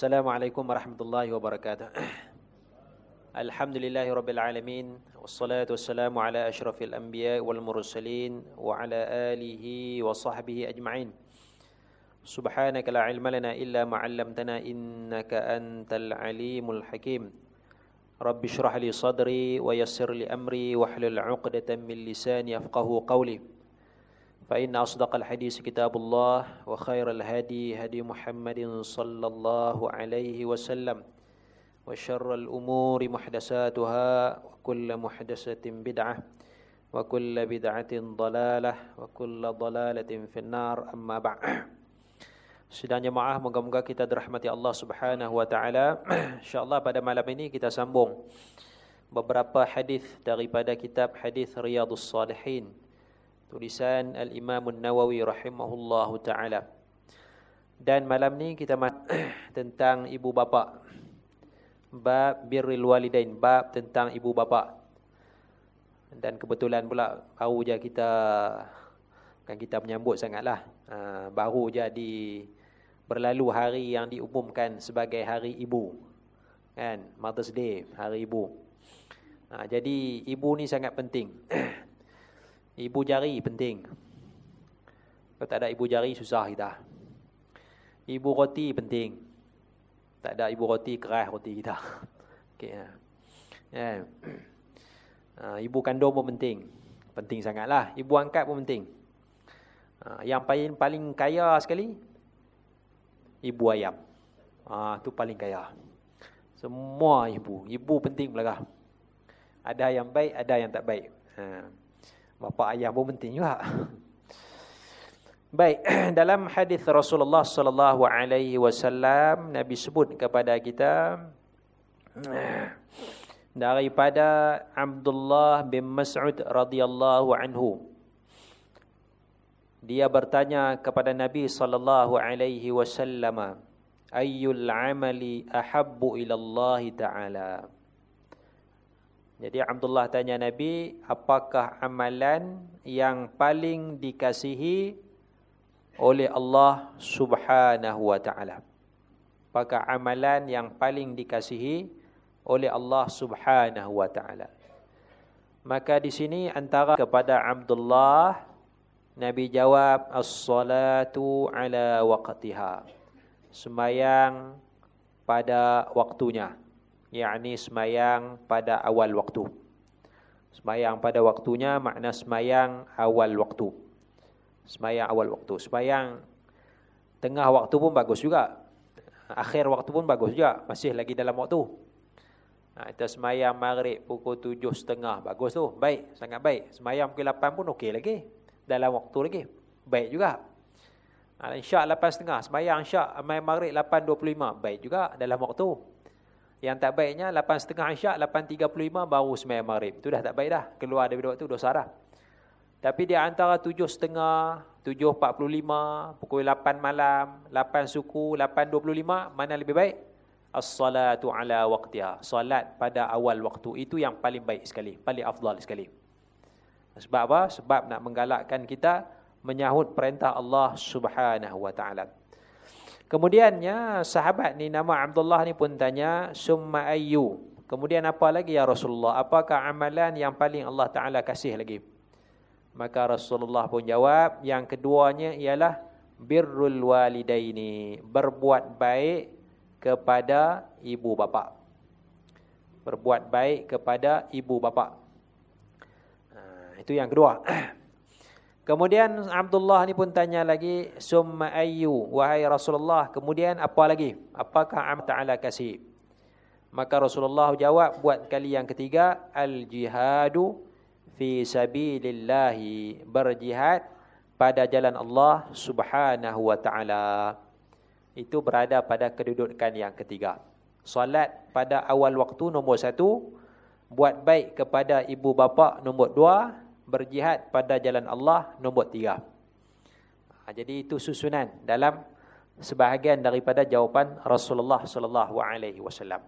السلام عليكم ورحمة الله وبركاته. الحمد لله رب العالمين والصلاة والسلام على أشرف الأنبياء والمرسلين وعلى آله وصحبه أجمعين. سبحانك لا علم لنا إلا ما علمتنا إنك أنت العليم الحكيم. رب اشرح لي صدري ويسر لي أمري واحلل عقدة من لساني يفقه قولي. فإن أصدق الحديث كتاب الله وخير الهدي هدي محمد صلى الله عليه وسلم وشر الأمور محدثاتها وكل محدثة بدعة وكل بدعة ضلالة وكل ضلالة في النار أما بعد Sidang jemaah moga-moga kita dirahmati Allah Subhanahu wa taala. Insyaallah pada malam ini kita sambung beberapa hadis daripada kitab Hadis Riyadhus Salihin tulisan Al-Imam An-Nawawi rahimahullahu taala. Dan malam ni kita tentang ibu bapa. Bab birrul walidain, bab tentang ibu bapa. Dan kebetulan pula baru je kita kan kita menyambut sangatlah. Ha, baru je di berlalu hari yang diumumkan sebagai hari ibu. Kan? Mother's Day, hari ibu. Ha, jadi ibu ni sangat penting. Ibu jari penting. Kalau tak ada ibu jari susah kita. Ibu roti penting. Tak ada ibu roti keras roti kita. Okey. Ha. Ya. Ha, ibu kandung pun penting. Penting sangatlah. Ibu angkat pun penting. Ha, yang paling paling kaya sekali ibu ayam. Ah tu paling kaya. Semua ibu, ibu penting belaka. Ada yang baik, ada yang tak baik. Ha. Bapa ayah pun penting juga. Baik, dalam hadis Rasulullah sallallahu alaihi wasallam Nabi sebut kepada kita daripada Abdullah bin Mas'ud radhiyallahu anhu dia bertanya kepada Nabi sallallahu alaihi wasallam ayyul amali ahabbu ila Allah taala jadi Abdullah tanya Nabi, apakah amalan yang paling dikasihi oleh Allah Subhanahu wa taala? Apakah amalan yang paling dikasihi oleh Allah Subhanahu wa taala? Maka di sini antara kepada Abdullah Nabi jawab as-salatu ala waqtiha. Semayang pada waktunya yakni semayang pada awal waktu. Semayang pada waktunya makna semayang awal waktu. Semayang awal waktu. Semayang tengah waktu pun bagus juga. Akhir waktu pun bagus juga. Masih lagi dalam waktu. Ha, kita semayang maghrib pukul tujuh setengah. Bagus tu. Baik. Sangat baik. Semayang pukul lapan pun okey lagi. Dalam waktu lagi. Baik juga. Ha, insyak lapan setengah. Semayang insyak maghrib lapan dua puluh lima. Baik juga dalam waktu. Yang tak baiknya 8.30 Isyak 8.35 baru sembahyang Maghrib. Itu dah tak baik dah. Keluar daripada waktu dosa dah. Tapi di antara 7.30, 7.45, pukul 8 malam, 8 suku, 8.25 mana lebih baik? As-salatu ala waqtiha. Salat pada awal waktu itu yang paling baik sekali, paling afdal sekali. Sebab apa? Sebab nak menggalakkan kita menyahut perintah Allah Subhanahu wa taala. Kemudiannya sahabat ni nama Abdullah ni pun tanya summa ayyu. Kemudian apa lagi ya Rasulullah? Apakah amalan yang paling Allah Taala kasih lagi? Maka Rasulullah pun jawab, yang keduanya ialah birrul walidaini, berbuat baik kepada ibu bapa. Berbuat baik kepada ibu bapa. Ha, itu yang kedua. Kemudian Abdullah ni pun tanya lagi, summa ayyu wahai Rasulullah, kemudian apa lagi? Apakah Allah Taala kasih? Maka Rasulullah jawab buat kali yang ketiga, al jihadu fi sabilillah, berjihad pada jalan Allah Subhanahu wa taala. Itu berada pada kedudukan yang ketiga. Salat pada awal waktu nombor satu, buat baik kepada ibu bapa nombor dua, berjihad pada jalan Allah nombor tiga. Ha, jadi itu susunan dalam sebahagian daripada jawapan Rasulullah sallallahu alaihi wasallam.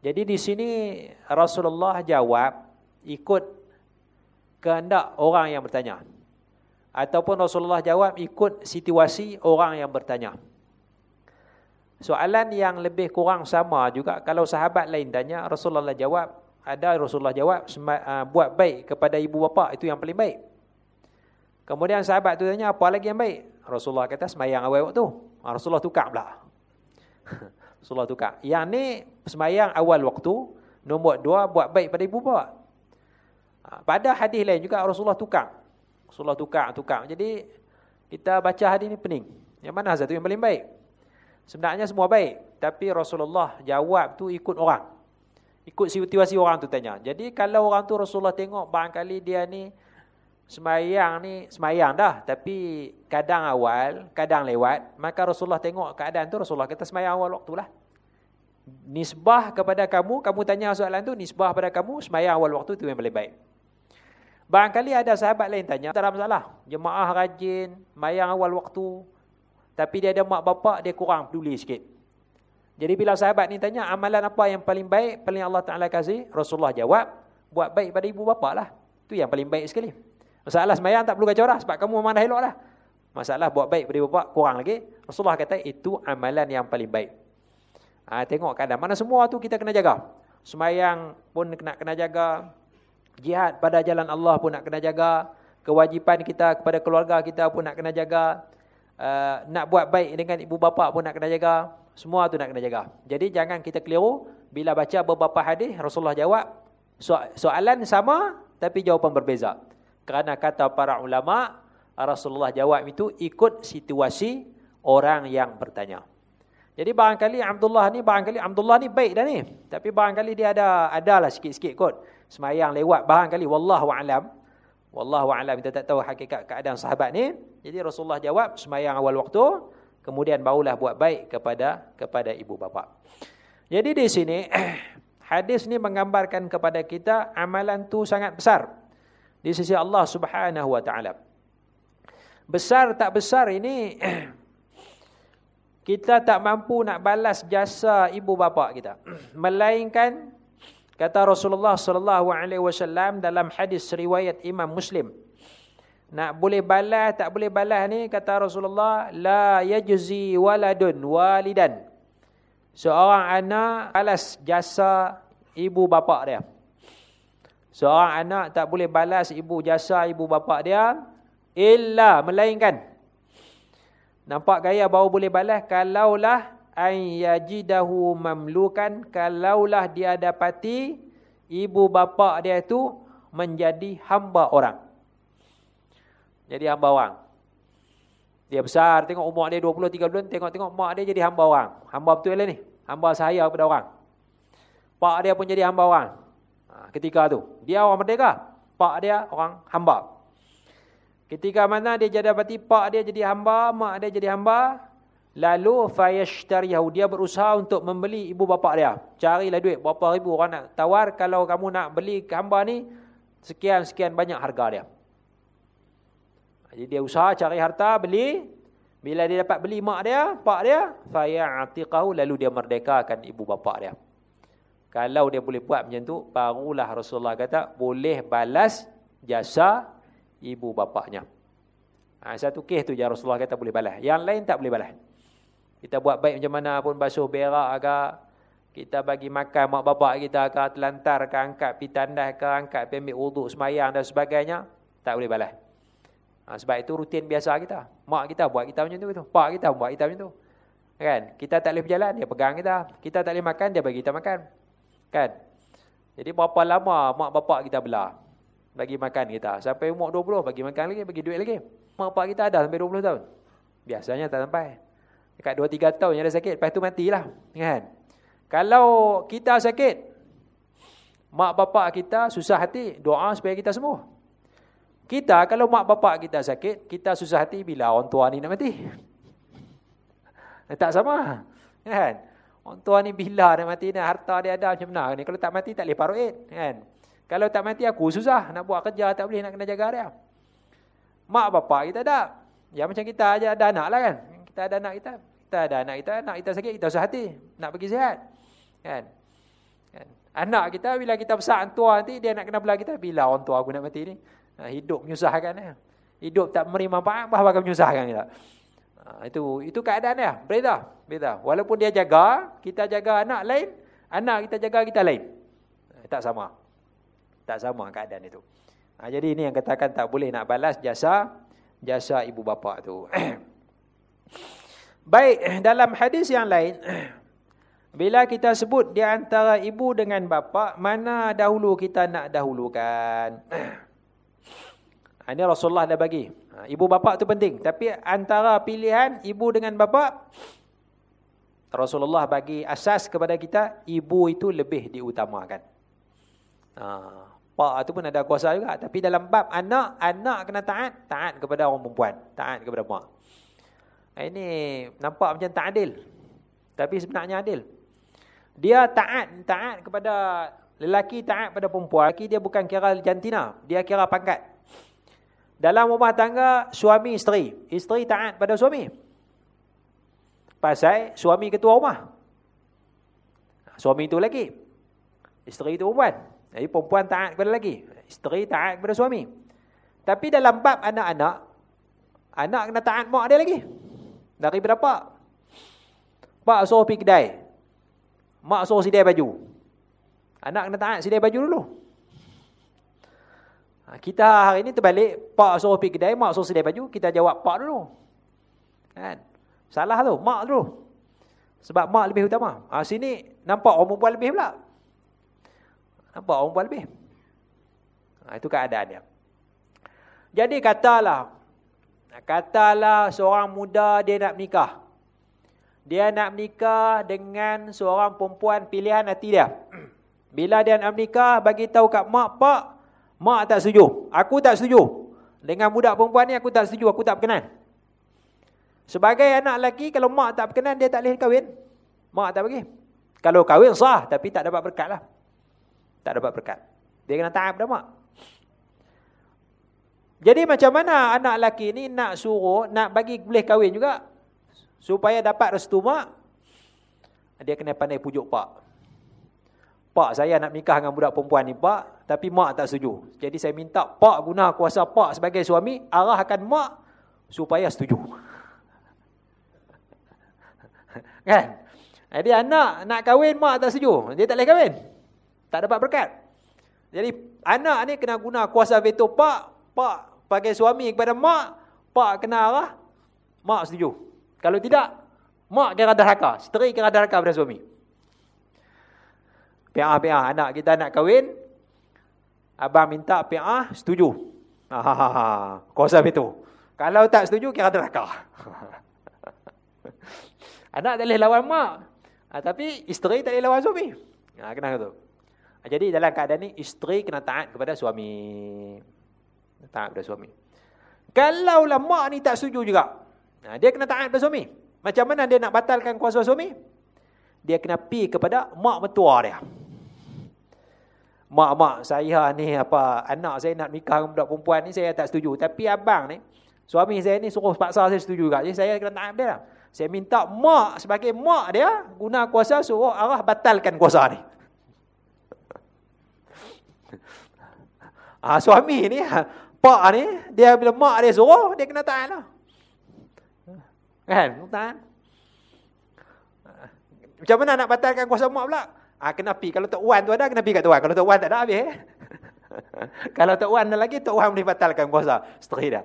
Jadi di sini Rasulullah jawab ikut kehendak orang yang bertanya. Ataupun Rasulullah jawab ikut situasi orang yang bertanya. Soalan yang lebih kurang sama juga kalau sahabat lain tanya Rasulullah jawab ada Rasulullah jawab uh, buat baik kepada ibu bapa itu yang paling baik. Kemudian sahabat tu tanya apa lagi yang baik? Rasulullah kata semayang awal waktu. Ha, Rasulullah tukar pula. Rasulullah tukar. Yang ni semayang awal waktu, nombor dua buat baik pada ibu bapa. Ha, pada hadis lain juga Rasulullah tukar. Rasulullah tukar, tukar. Jadi kita baca hadis ni pening. Yang mana satu yang paling baik? Sebenarnya semua baik. Tapi Rasulullah jawab tu ikut orang. Ikut situasi orang tu tanya. Jadi kalau orang tu Rasulullah tengok barangkali dia ni semayang ni semayang dah. Tapi kadang awal, kadang lewat. Maka Rasulullah tengok keadaan tu Rasulullah kata semayang awal waktu lah. Nisbah kepada kamu, kamu tanya soalan tu, nisbah kepada kamu, semayang awal waktu tu yang paling baik. Barangkali ada sahabat lain tanya, tak ada masalah. Jemaah rajin, mayang awal waktu, tapi dia ada mak bapak, dia kurang peduli sikit. Jadi bila sahabat ni tanya, amalan apa yang paling baik, paling Allah Ta'ala kasih? Rasulullah jawab, buat baik pada ibu bapak lah. Itu yang paling baik sekali. Masalah semayang tak perlu kacau lah, sebab kamu memang dah elok lah. Masalah buat baik pada ibu bapak, kurang lagi. Rasulullah kata, itu amalan yang paling baik. Ha, tengok kadang, mana semua tu kita kena jaga. Semayang pun kena kena jaga. Jihad pada jalan Allah pun nak kena jaga. Kewajipan kita kepada keluarga kita pun nak kena jaga uh, nak buat baik dengan ibu bapa pun nak kena jaga. Semua tu nak kena jaga. Jadi jangan kita keliru bila baca beberapa hadis Rasulullah jawab so soalan sama tapi jawapan berbeza. Kerana kata para ulama Rasulullah jawab itu ikut situasi orang yang bertanya. Jadi barangkali Abdullah ni barangkali Abdullah ni baik dah ni. Tapi barangkali dia ada adalah sikit-sikit kot semayang lewat barangkali wallahu alam. Wallahu a'lam kita tak tahu hakikat keadaan sahabat ni. Jadi Rasulullah jawab semayang awal waktu, kemudian barulah buat baik kepada kepada ibu bapa. Jadi di sini hadis ni menggambarkan kepada kita amalan tu sangat besar di sisi Allah Subhanahu wa taala. Besar tak besar ini kita tak mampu nak balas jasa ibu bapa kita. Melainkan Kata Rasulullah sallallahu alaihi wasallam dalam hadis riwayat Imam Muslim. Nak boleh balas tak boleh balas ni kata Rasulullah la yajzi waladun walidan. Seorang anak balas jasa ibu bapa dia. Seorang anak tak boleh balas ibu jasa ibu bapa dia illa melainkan nampak gaya baru boleh balas kalaulah ay yajidahu mamlukan kalaulah dia dapati ibu bapa dia itu menjadi hamba orang. Jadi hamba orang. Dia besar tengok umur dia 20 30 bulan tengok-tengok mak dia jadi hamba orang. Hamba betul lah ni. Hamba saya kepada orang. Pak dia pun jadi hamba orang. Ha, ketika tu dia orang merdeka. Pak dia orang hamba. Ketika mana dia jadi dapati pak dia jadi hamba, mak dia jadi hamba, Lalu fayashtariyahu dia berusaha untuk membeli ibu bapa dia. Carilah duit berapa ribu orang nak tawar kalau kamu nak beli hamba ni sekian sekian banyak harga dia. Jadi dia usaha cari harta beli bila dia dapat beli mak dia, pak dia, fayatiqahu lalu dia merdekakan ibu bapa dia. Kalau dia boleh buat macam tu, barulah Rasulullah kata boleh balas jasa ibu bapaknya. Ha, satu kes tu je Rasulullah kata boleh balas. Yang lain tak boleh balas. Kita buat baik macam mana pun basuh berak agak kita bagi makan mak bapak kita ke telantar ke angkat pi tandas ke angkat pi ambil wuduk semayang dan sebagainya tak boleh balas. Ha, sebab itu rutin biasa kita. Mak kita buat kita macam tu tu. Pak kita buat kita macam tu. Kan? Kita tak boleh berjalan dia pegang kita. Kita tak boleh makan dia bagi kita makan. Kan? Jadi berapa lama mak bapak kita belah bagi makan kita. Sampai umur 20 bagi makan lagi, bagi duit lagi. Mak bapak kita ada sampai 20 tahun. Biasanya tak sampai. Dekat 2-3 tahun yang ada sakit, lepas tu matilah. Kan? Kalau kita sakit, mak bapak kita susah hati, doa supaya kita sembuh. Kita, kalau mak bapak kita sakit, kita susah hati bila orang tua ni nak mati. tak sama. Kan? Orang tua ni bila nak mati, nak harta dia ada macam mana. Ni? Kalau tak mati, tak boleh paruit. Kan? Kalau tak mati, aku susah. Nak buat kerja, tak boleh nak kena jaga dia. Mak bapak kita tak. Ya macam kita aja ada anak lah kan. Kita ada anak kita, kita ada anak kita, anak kita sakit, kita usah hati nak bagi sihat. Kan? kan? Anak kita bila kita besar tua nanti dia nak kena belah kita bila orang tua aku nak mati ni. Ha, hidup menyusahkan ya. Hidup tak memberi manfaat bah bakal menyusahkan kita. Ha, Ha, itu itu keadaan dia. Berbeza. Berbeza. Walaupun dia jaga, kita jaga anak lain, anak kita jaga kita lain. Tak sama. Tak sama keadaan itu. Ha, jadi ini yang katakan tak boleh nak balas jasa jasa ibu bapa tu. Baik, dalam hadis yang lain, bila kita sebut di antara ibu dengan bapa, mana dahulu kita nak dahulukan? Ini Rasulullah dah bagi. Ha, ibu bapa tu penting. Tapi antara pilihan ibu dengan bapa, Rasulullah bagi asas kepada kita, ibu itu lebih diutamakan. Ha, pak itu pun ada kuasa juga. Tapi dalam bab anak, anak kena taat. Taat kepada orang perempuan. Taat kepada mak. Ha, ini nampak macam tak adil. Tapi sebenarnya adil. Dia taat taat kepada lelaki, taat kepada perempuan. Lelaki dia bukan kira jantina. Dia kira pangkat. Dalam rumah tangga, suami isteri. Isteri taat pada suami. Pasal suami ketua rumah. Suami itu lagi. Isteri itu perempuan. Jadi perempuan taat kepada lagi. Isteri taat kepada suami. Tapi dalam bab anak-anak, anak kena taat mak dia lagi. Dari berapa? Pak suruh pergi kedai. Mak suruh sidai baju. Anak kena taat sidai baju dulu. Ha, kita hari ini terbalik, pak suruh pergi kedai, mak suruh sedia baju, kita jawab pak dulu. Kan? Salah tu, mak dulu. Sebab mak lebih utama. Ha, sini nampak orang perempuan lebih pula. Nampak orang perempuan lebih. Ha, itu keadaan dia. Jadi katalah, katalah seorang muda dia nak menikah. Dia nak menikah dengan seorang perempuan pilihan hati dia. Bila dia nak menikah, bagi tahu kat mak, pak, Mak tak setuju. Aku tak setuju. Dengan budak perempuan ni aku tak setuju. Aku tak berkenan. Sebagai anak lelaki, kalau mak tak berkenan, dia tak boleh kahwin. Mak tak bagi. Kalau kahwin sah, tapi tak dapat berkat lah. Tak dapat berkat. Dia kena taat pada mak. Jadi macam mana anak lelaki ni nak suruh, nak bagi boleh kahwin juga. Supaya dapat restu mak. Dia kena pandai pujuk pak. Pak saya nak nikah dengan budak perempuan ni pak. Tapi mak tak setuju. Jadi saya minta pak guna kuasa pak sebagai suami. Arahkan mak supaya setuju. kan? Jadi anak nak kahwin mak tak setuju. Dia tak boleh kahwin. Tak dapat berkat. Jadi anak ni kena guna kuasa veto pak. Pak sebagai suami kepada mak. Pak kena arah. Mak setuju. Kalau tidak, mak kira derhaka. Isteri kira derhaka pada suami. PA-PA anak kita nak kahwin. Abang minta PA, setuju. Ha, ha, ha. Kuasa itu. Kalau tak setuju, kira neraka. anak tak boleh lawan mak. Ha, tapi isteri tak boleh lawan suami. Ha, kena kata. Ha, jadi dalam keadaan ni, isteri kena taat kepada suami. Taat kepada suami. Kalaulah mak ni tak setuju juga. Ha, dia kena taat kepada suami. Macam mana dia nak batalkan kuasa suami? Dia kena pi kepada mak metua dia mak-mak saya ni apa anak saya nak nikah dengan budak perempuan ni saya tak setuju. Tapi abang ni suami saya ni suruh paksa saya setuju juga. Jadi saya kena taat dia lah. saya minta mak sebagai mak dia guna kuasa suruh arah batalkan kuasa ni. Ha, suami ni pak ni dia bila mak dia suruh dia kena taat lah. Kan? Taat. Macam mana nak batalkan kuasa mak pula Ah kena pi kalau Tok Wan tu ada kena pi kat Tok Wan. Kalau Tok Wan tak ada habis. Eh? kalau Tok Wan ada lagi Tok Wan boleh batalkan kuasa isteri dah.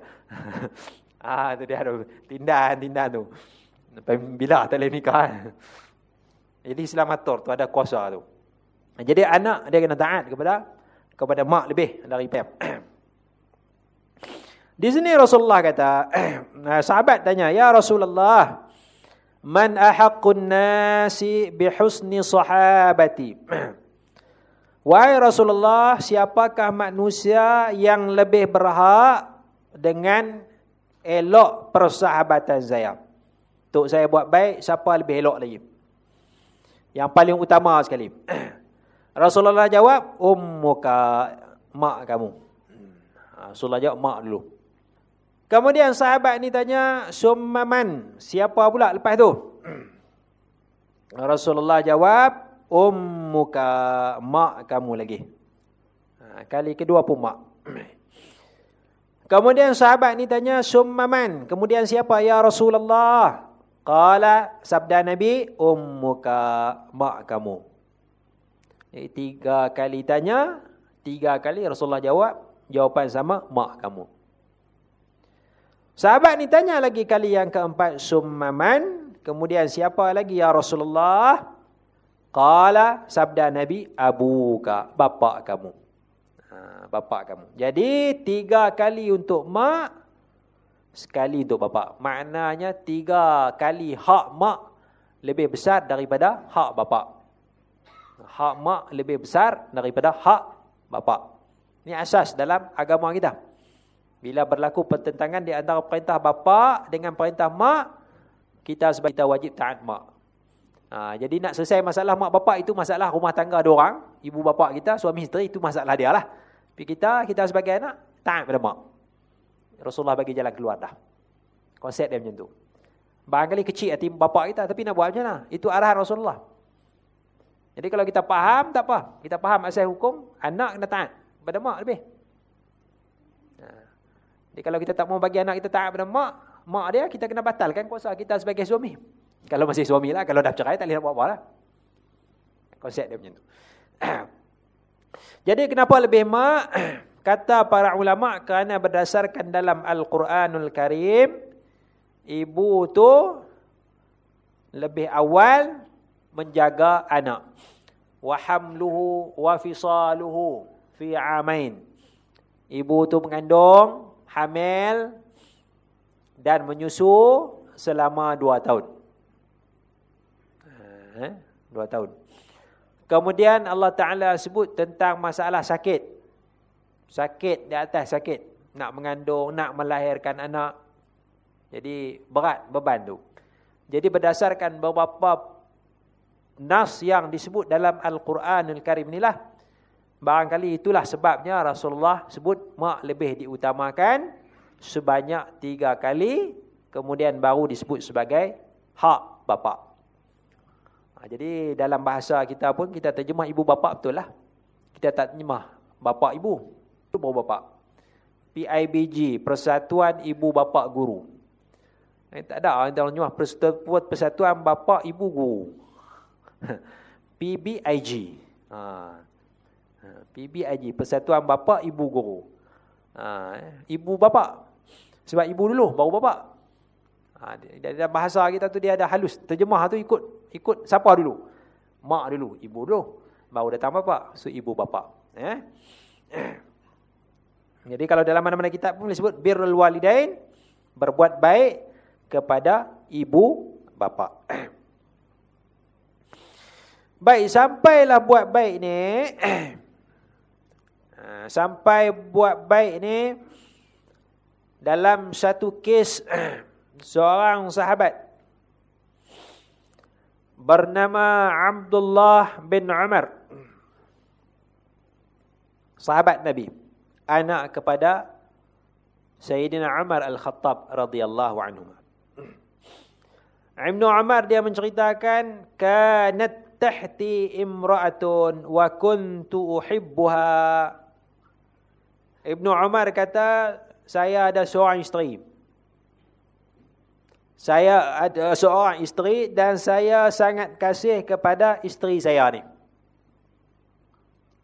ah tu dia ada tindan-tindan tu. Bila tak boleh nikah. Eh? Jadi Islam atur tu ada kuasa tu. Jadi anak dia kena taat kepada kepada mak lebih dari pem. Di sini Rasulullah kata, sahabat tanya, "Ya Rasulullah, Man ahaqqun nasi bihusni sahabati. Wahai Rasulullah, siapakah manusia yang lebih berhak dengan elok persahabatan saya? Untuk saya buat baik, siapa lebih elok lagi? Yang paling utama sekali. Rasulullah jawab, ummuka, mak kamu. Rasulullah jawab, mak dulu. Kemudian sahabat ni tanya, Summaman, siapa pula lepas tu? Rasulullah jawab, Ummuka, mak kamu lagi. Ha, kali kedua pun mak. Kemudian sahabat ni tanya, Summaman. Kemudian siapa? Ya Rasulullah. Qala sabda Nabi, Ummuka, mak kamu. Jadi, tiga kali tanya, tiga kali Rasulullah jawab, jawapan sama, mak kamu. Sahabat ni tanya lagi kali yang keempat, Summaman. Kemudian siapa lagi? Ya Rasulullah. Qala sabda Nabi, Abuka, bapa kamu bapa kamu. Jadi tiga kali untuk mak, sekali untuk bapa. Maknanya tiga kali hak mak lebih besar daripada hak bapa. Hak mak lebih besar daripada hak bapa. Ini asas dalam agama kita. Bila berlaku pertentangan di antara perintah bapa dengan perintah mak, kita sebagai kita wajib taat mak. Ha, jadi nak selesai masalah mak bapa itu masalah rumah tangga dua orang, ibu bapa kita, suami isteri itu masalah dia lah. Tapi kita, kita sebagai anak, taat pada mak. Rasulullah bagi jalan keluar dah. Konsep dia macam tu. Barangkali kecil hati bapa kita, tapi nak buat macam mana? Itu arahan Rasulullah. Jadi kalau kita faham, tak apa. Kita faham asal hukum, anak kena taat pada mak lebih. Jadi kalau kita tak mau bagi anak kita taat pada mak, mak dia, kita kena batalkan kuasa kita sebagai suami. Kalau masih suami lah, kalau dah cerai, tak boleh nak buat apa lah. Konsep dia macam tu. Jadi kenapa lebih mak? Kata para ulama kerana berdasarkan dalam Al-Quranul Karim ibu tu lebih awal menjaga anak. Wa hamluhu wa fisaluhu fi amain. Ibu tu mengandung, hamil dan menyusu selama dua tahun. Eh, dua tahun. Kemudian Allah Ta'ala sebut tentang masalah sakit. Sakit di atas sakit. Nak mengandung, nak melahirkan anak. Jadi berat beban tu. Jadi berdasarkan beberapa nas yang disebut dalam Al-Quran Al-Karim inilah. Barangkali itulah sebabnya Rasulullah sebut mak lebih diutamakan sebanyak tiga kali. Kemudian baru disebut sebagai hak bapak. Ha, jadi dalam bahasa kita pun kita terjemah ibu bapa betul lah. Kita tak terjemah bapa ibu. Itu baru bapa. PIBG, Persatuan Ibu Bapa Guru. Eh, tak ada orang terjemah Persatuan, Persatuan Bapa Ibu Guru. PBIG. Ha. Ha. PBIG, Persatuan Bapa Ibu Guru. Ha. Ibu bapa. Sebab ibu dulu, baru bapa. Ha, dalam bahasa kita tu dia ada halus. Terjemah tu ikut ikut siapa dulu? Mak dulu, ibu dulu. Baru datang bapa, so ibu bapa. Eh? Jadi kalau dalam mana-mana kitab pun disebut birrul walidain, berbuat baik kepada ibu bapa. baik, sampailah buat baik ni. Ha, sampai buat baik ni dalam satu kes seorang sahabat. Bernama Abdullah bin Umar. Sahabat Nabi. Anak kepada Sayyidina Umar Al-Khattab radhiyallahu anhu Ibnu Umar dia menceritakan kanat tahti imra'atun wa kuntu uhibbuha Ibnu Umar kata saya ada seorang isteri saya ada seorang isteri dan saya sangat kasih kepada isteri saya ni.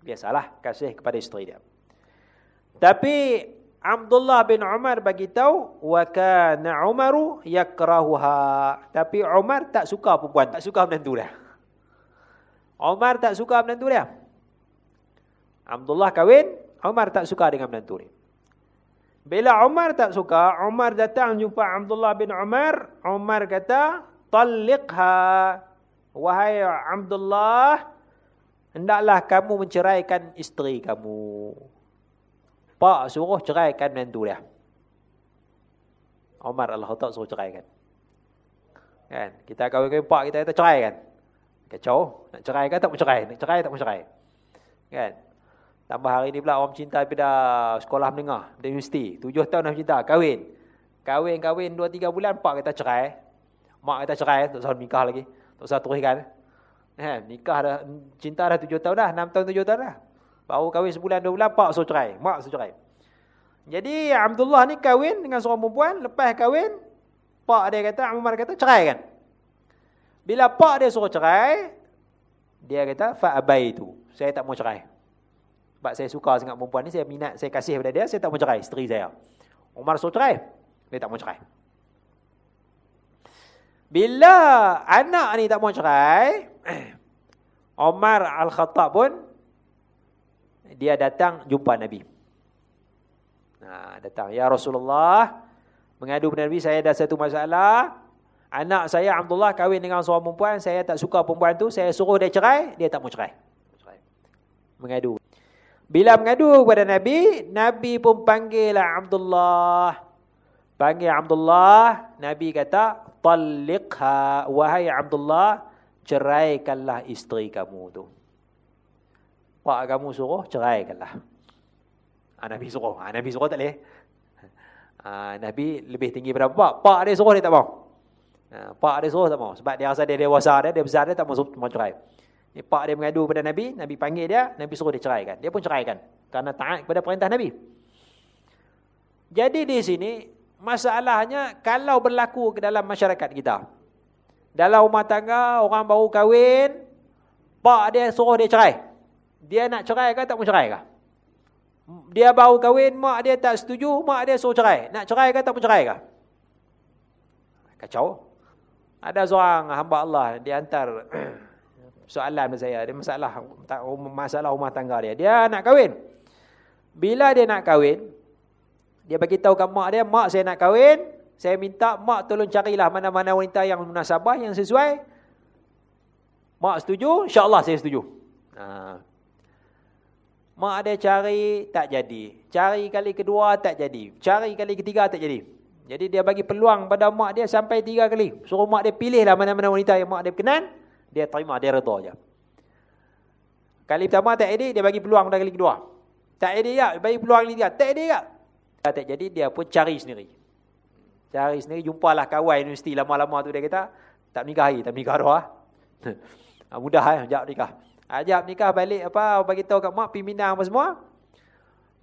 Biasalah kasih kepada isteri dia. Tapi Abdullah bin Umar bagi tahu wa kana Umaru yakrahuha. Tapi Umar tak suka perempuan, tak suka menantu dia. Umar tak suka menantu dia. Abdullah kahwin, Umar tak suka dengan menantu dia. Bila Umar tak suka, Umar datang jumpa Abdullah bin Umar. Umar kata, Talliqha. Wahai Abdullah, hendaklah kamu menceraikan isteri kamu. Pak suruh ceraikan menantu dia. Umar Allah-Allah suruh ceraikan. Kan? Kita kahwin-kahwin pak kita kata cerai kan? Kacau. Nak cerai kan tak mau cerai? Nak cerai tak mau cerai? Kan? Tambah hari ni pula orang cinta pada sekolah menengah, di universiti. Tujuh tahun dah cinta, kahwin. Kahwin-kahwin dua tiga bulan, pak kata cerai. Mak kata cerai, tak usah nikah lagi. Tak usah teruskan. Eh, nikah dah, cinta dah tujuh tahun dah, enam tahun tujuh tahun dah. Baru kahwin sebulan dua bulan, pak suruh cerai. Mak suruh cerai. Jadi Abdullah ni kahwin dengan seorang perempuan, lepas kahwin, pak dia kata, Umar kata cerai kan. Bila pak dia suruh cerai, dia kata fa abaitu. Saya tak mau cerai. Sebab saya suka sangat perempuan ni, saya minat, saya kasih kepada dia, saya tak mau cerai isteri saya. Umar suruh cerai, dia tak mau cerai. Bila anak ni tak mau cerai, Umar Al-Khattab pun dia datang jumpa Nabi. Nah, datang, "Ya Rasulullah, mengadu kepada Nabi, saya ada satu masalah. Anak saya Abdullah kahwin dengan seorang perempuan, saya tak suka perempuan tu, saya suruh dia cerai, dia tak mau cerai. Mengadu. Bila mengadu kepada Nabi, Nabi pun panggillah Abdullah. Panggil Abdullah, Nabi kata, "Talliqha wahai Abdullah, ceraikanlah isteri kamu tu." Pak kamu suruh ceraikanlah. Ha, Nabi suruh. Ha, Nabi suruh tak boleh. Ha, Nabi lebih tinggi pada pak. Pak dia suruh dia tak mau. Pak dia suruh tak mau. Sebab dia rasa dia dewasa dia, dia besar dia tak mau cerai. Ni, pak dia mengadu kepada Nabi, Nabi panggil dia, Nabi suruh dia ceraikan. Dia pun ceraikan. Karena taat kepada perintah Nabi. Jadi di sini, masalahnya kalau berlaku ke dalam masyarakat kita. Dalam rumah tangga, orang baru kahwin, pak dia suruh dia cerai. Dia nak cerai ke tak mau cerai ke? Dia baru kahwin, mak dia tak setuju, mak dia suruh cerai. Nak cerai ke tak mau cerai ke? Kacau. Ada seorang hamba Allah di antar soalan saya, dia masalah masalah rumah tangga dia. Dia nak kahwin. Bila dia nak kahwin, dia bagi tahu kat mak dia, mak saya nak kahwin, saya minta mak tolong carilah mana-mana wanita yang munasabah yang sesuai. Mak setuju, insya-Allah saya setuju. Ha. Mak dia cari tak jadi. Cari kali kedua tak jadi. Cari kali ketiga tak jadi. Jadi dia bagi peluang pada mak dia sampai tiga kali. Suruh mak dia pilihlah mana-mana wanita yang mak dia berkenan. Dia terima, dia reda je. Kali pertama tak edit, dia bagi peluang pada kali kedua. Tak edit tak, bagi peluang kali ketiga. Tak edit tak. Tak jadi, dia pun cari sendiri. Cari sendiri, jumpalah kawan universiti lama-lama tu dia kata, tak nikah lagi, tak nikah dah. Mudah eh, ajak nikah. Ajak nikah balik apa, bagi tahu kat mak, pergi Minang apa semua.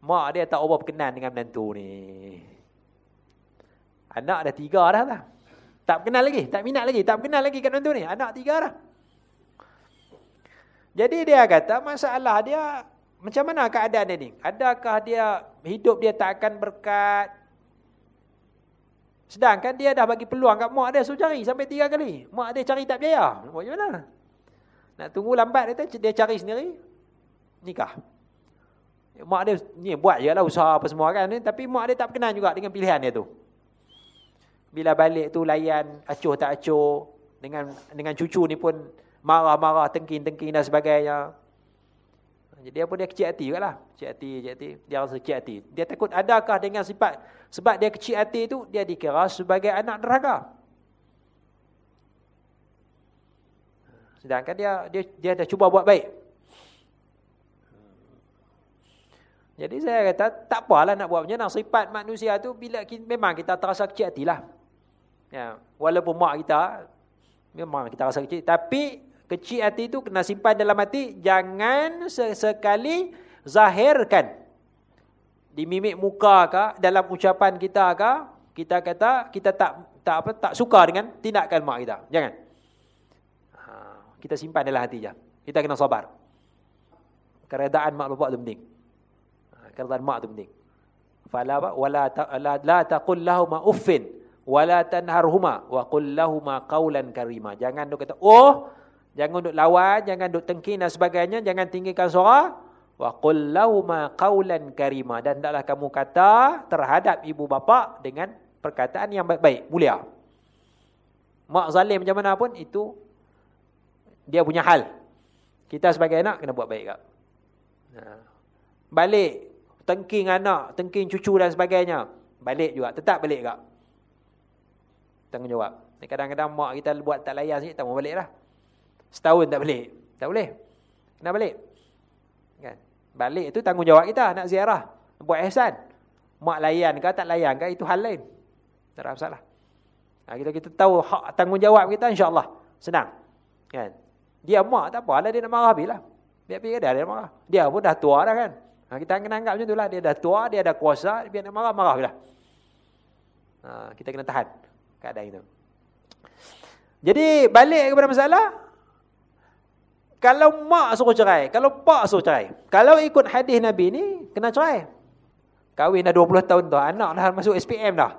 Mak dia tak ubah berkenan dengan menantu ni. Anak dah tiga dah lah. Tak kenal lagi, tak minat lagi, tak kenal lagi kat tu ni. Anak tiga dah. Jadi dia kata masalah dia macam mana keadaan dia ni? Adakah dia hidup dia tak akan berkat? Sedangkan dia dah bagi peluang kat mak dia suruh cari sampai tiga kali. Mak dia cari tak berjaya. Macam mana? Nak tunggu lambat dia, dia cari sendiri. Nikah. Mak dia ni buat je lah usaha apa semua kan. Tapi mak dia tak berkenan juga dengan pilihan dia tu. Bila balik tu layan acuh tak acuh dengan dengan cucu ni pun marah-marah, tengking-tengking dan sebagainya. Jadi apa dia kecil hati lah, Kecil hati, kecil hati. Dia rasa kecil hati. Dia takut adakah dengan sifat sebab dia kecil hati tu dia dikira sebagai anak neraka. Sedangkan dia dia dia dah cuba buat baik. Jadi saya kata tak apalah nak buat macam mana sifat manusia tu bila kita, memang kita terasa kecil hatilah. Ya, walaupun mak kita memang kita rasa kecil, tapi kecil hati itu kena simpan dalam hati, jangan sesekali zahirkan di mimik muka ke, dalam ucapan kita ke, kita kata kita tak tak apa tak suka dengan tindakan mak kita. Jangan. Ha, kita simpan dalam hati je. Kita kena sabar. Keredaan mak bapak itu penting. Ha, keredaan mak itu penting. Fala wala la, la taqul lahum uffin wala tanharhuma wa qul lahumu qawlan karima jangan duk kata oh jangan duk lawan jangan duk tengking dan sebagainya jangan tinggikan suara. Wa qul lahumu qawlan karima. Dan hendaklah kamu kata terhadap ibu bapa dengan perkataan yang baik-baik mulia. Mak zalim macam mana pun itu dia punya hal. Kita sebagai anak kena buat baik kak. Ha. balik tengking anak tengking cucu dan sebagainya. Balik juga tetap balik kak. Tanggungjawab. Kadang-kadang mak kita buat tak layan sikit, tak mau balik lah. Setahun tak balik. Tak boleh. Kena balik. Kan? Balik tu tanggungjawab kita nak ziarah. Buat ihsan. Mak layan ke tak layan ke, itu hal lain. Tak ada masalah. Ha, kita kita tahu hak tanggungjawab kita insyaAllah. Senang. Kan? Dia mak tak apa lah, dia nak marah habis lah. Biar pergi dia, dia marah. Dia pun dah tua dah kan. Ha, Ha, kita kena anggap macam itulah. Dia dah tua, dia dah kuasa, dia nak marah-marah lah. Ha, kita kena tahan keadaan itu. Jadi balik kepada masalah. Kalau mak suruh cerai, kalau pak suruh cerai. Kalau ikut hadis Nabi ni, kena cerai. Kahwin dah 20 tahun tu, anak dah masuk SPM dah.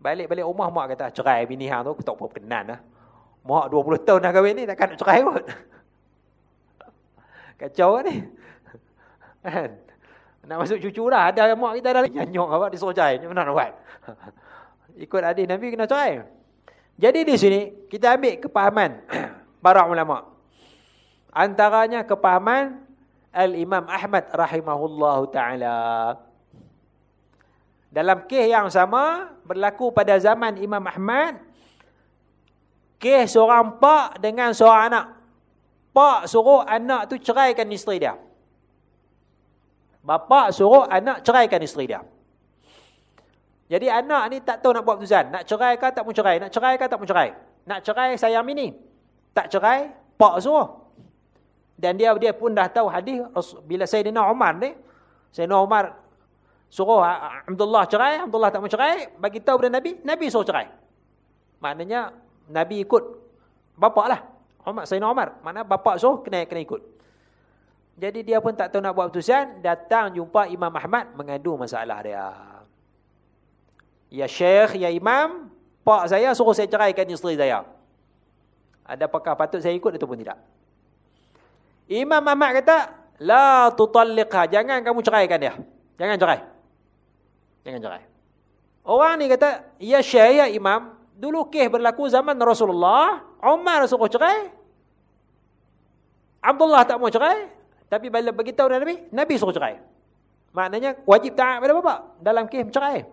Balik-balik rumah mak kata, cerai bini hang tu, aku tak apa kenan lah. Mak 20 tahun dah kahwin ni, takkan nak cerai kot. Kacau kan ni. Kan? Nak masuk cucu dah, ada mak kita dah nyanyuk apa, disuruh cerai. Macam mana nak buat? Ikut hadis Nabi kena cerai. Jadi di sini, kita ambil kepahaman para ulama' Antaranya kepahaman Al-Imam Ahmad rahimahullahu ta'ala. Dalam kes yang sama, berlaku pada zaman Imam Ahmad, kes seorang pak dengan seorang anak. Pak suruh anak tu ceraikan isteri dia. Bapa suruh anak ceraikan isteri dia. Jadi anak ni tak tahu nak buat keputusan. Nak cerai ke tak mau cerai? Nak cerai ke tak mau cerai? Nak cerai sayang ini. Tak cerai, pak suruh. Dan dia dia pun dah tahu hadis bila Sayyidina Umar ni, Sayyidina Umar suruh Abdullah cerai, Abdullah tak mau cerai, bagi tahu kepada Nabi, Nabi suruh cerai. Maknanya Nabi ikut bapak lah. Umar, Sayyidina Umar. Mana bapak suruh, kena, kena ikut. Jadi dia pun tak tahu nak buat keputusan, datang jumpa Imam Ahmad mengadu masalah dia. Ya Syekh, Ya Imam, pak saya suruh saya ceraikan isteri saya. Ada apakah patut saya ikut ataupun tidak? Imam Ahmad kata, La tutalliqha. Jangan kamu ceraikan dia. Jangan cerai. Jangan cerai. Orang ni kata, Ya Syekh, Ya Imam, dulu keh berlaku zaman Rasulullah, Umar suruh cerai. Abdullah tak mau cerai. Tapi bila beritahu Nabi, Nabi suruh cerai. Maknanya wajib taat pada bapa dalam keh cerai.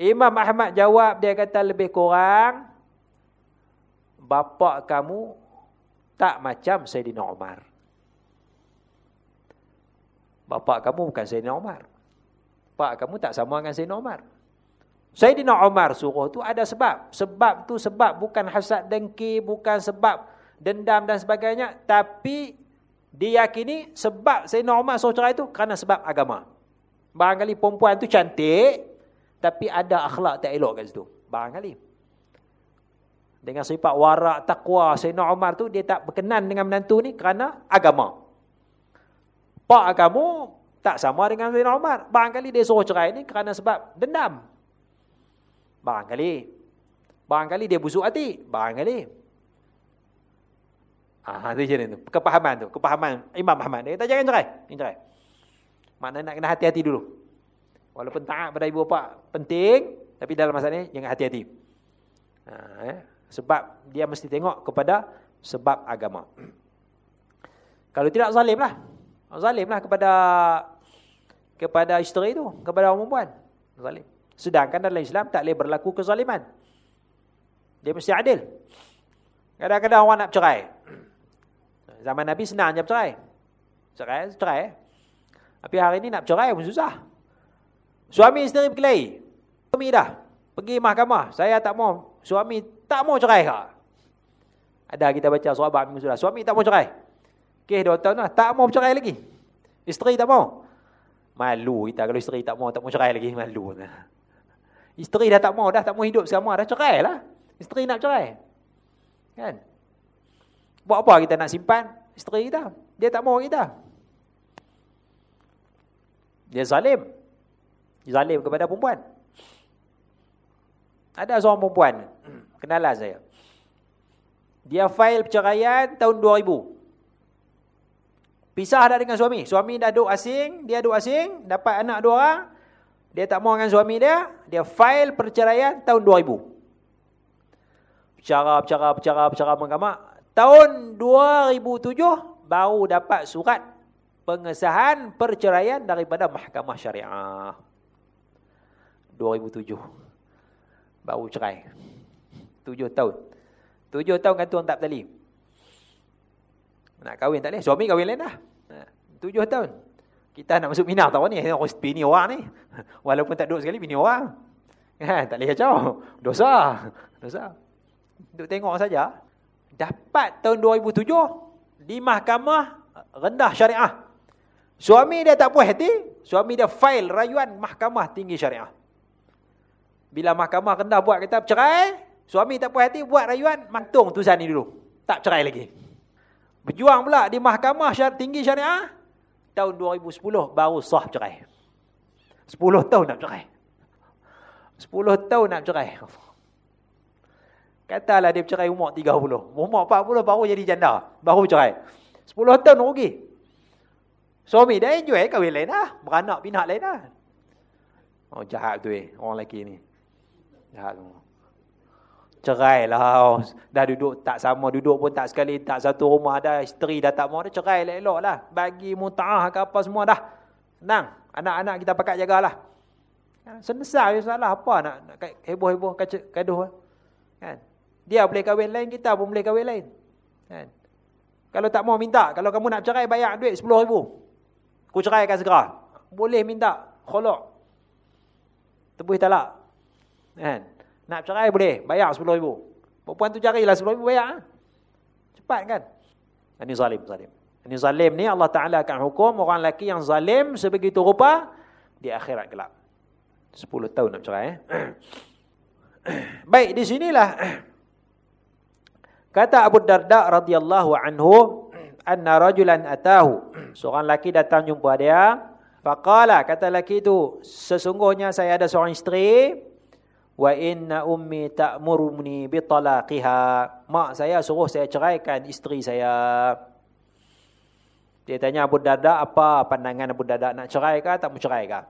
Imam Ahmad jawab, dia kata lebih kurang, bapa kamu tak macam Sayyidina Umar. Bapak kamu bukan Sayyidina Umar. Pak kamu tak sama dengan Sayyidina Umar. Sayyidina Umar suruh tu ada sebab. Sebab tu sebab bukan hasad dengki, bukan sebab dendam dan sebagainya. Tapi diyakini sebab Sayyidina Umar suruh cerai tu kerana sebab agama. Barangkali perempuan tu cantik, tapi ada akhlak tak elok kat situ. Barangkali. Dengan sifat warak, taqwa Sayyidina Umar tu, dia tak berkenan dengan menantu ni kerana agama. Pak kamu tak sama dengan Sayyidina Umar. Barangkali dia suruh cerai ni kerana sebab dendam. Barangkali. Barangkali dia busuk hati. Barangkali. Ah, tu je tu. Kepahaman tu. Kepahaman Imam Ahmad. Dia kata jangan cerai. Jangan cerai. Maknanya nak kena hati-hati dulu. Walaupun taat pada ibu bapa penting. Tapi dalam masa ni jangan hati-hati. Ha, eh? Sebab dia mesti tengok kepada sebab agama. Kalau tidak zalim lah. Zalimlah kepada kepada isteri itu, kepada orang perempuan. Zalim. Sedangkan dalam Islam tak boleh berlaku kezaliman. Dia mesti adil. Kadang-kadang orang nak cerai. Zaman Nabi senang je bercerai. Cerai, cerai. Tapi hari ini nak cerai pun susah. Suami isteri berkelahi. Suami dah. Pergi mahkamah. Saya tak mau. Suami tak mau cerai. Ada kita baca minggu sudah. Suami tak mau cerai. Kes dua tahun lah. Tak mau bercerai lagi. Isteri tak mau. Malu kita kalau isteri tak mau, tak mau cerai lagi. Malu. Isteri dah tak mau, dah tak mau hidup sama. Dah cerai lah. Isteri nak cerai. Kan? Buat apa kita nak simpan isteri kita? Dia tak mau kita. Dia zalim. Zalim kepada perempuan. Ada seorang perempuan. Kenalan saya. Dia file perceraian tahun 2000. Pisah dah dengan suami. Suami dah duduk asing, dia duduk asing, dapat anak dua orang. Dia tak mau dengan suami dia, dia file perceraian tahun 2000. Bicara, bicara, bicara, bicara mahkamah. Tahun 2007 baru dapat surat pengesahan perceraian daripada mahkamah syariah. 2007. Baru cerai. 7 tahun. 7 tahun gantung tak tali. Nak kahwin tak boleh. Suami kahwin lain dah. Ha, tujuh tahun. Kita nak masuk minah tahu ni. Bini orang ni. Walaupun tak duduk sekali, bini orang. Ha, tak boleh kacau. Dosa. Dosa. Duduk tengok saja. Dapat tahun 2007. Di mahkamah rendah syariah. Suami dia tak puas hati, suami dia file rayuan mahkamah tinggi syariah. Bila mahkamah rendah buat kata cerai, suami tak puas hati buat rayuan, mantung tulisan ni dulu. Tak cerai lagi. Berjuang pula di mahkamah tinggi syariah, tahun 2010 baru sah cerai. 10 tahun nak cerai. 10 tahun nak cerai. Katalah dia cerai umur 30. Umur 40 baru jadi janda. Baru cerai. 10 tahun rugi. Suami dah enjoy kahwin lain dah. Beranak pinak lain dah. Oh jahat tu eh. Orang lelaki ni. Jahat tu. Cerai lah. Dah duduk tak sama. Duduk pun tak sekali. Tak satu rumah dah. Isteri dah tak. Dah cerai elok-elok lah. Bagi muta'ah ke apa semua dah. Senang. Anak-anak kita pakat jagalah. Senesar je salah. Apa nak, nak heboh-heboh kaduh. Kan? Dia boleh kahwin lain. Kita pun boleh kahwin lain. Kan? Kalau tak mau minta. Kalau kamu nak cerai bayar duit RM10,000. Ku ceraikan segera. Boleh minta kholok. Tebus talak. Kan? Nak cerai boleh. Bayar RM10,000. Perempuan tu carilah RM10,000 bayar. Ha? Cepat kan? Ini zalim. zalim. Ini zalim ni Allah Ta'ala akan hukum orang lelaki yang zalim sebegitu rupa di akhirat gelap. 10 tahun nak cerai. Eh? Baik, di sinilah kata Abu Darda radhiyallahu anhu anna rajulan atahu seorang laki datang jumpa dia faqala kata laki itu sesungguhnya saya ada seorang isteri wa inna ummi ta'muruni bi talaqiha. Mak saya suruh saya ceraikan isteri saya. Dia tanya Abu Darda apa pandangan Abu Darda nak cerai ke tak mau cerai ke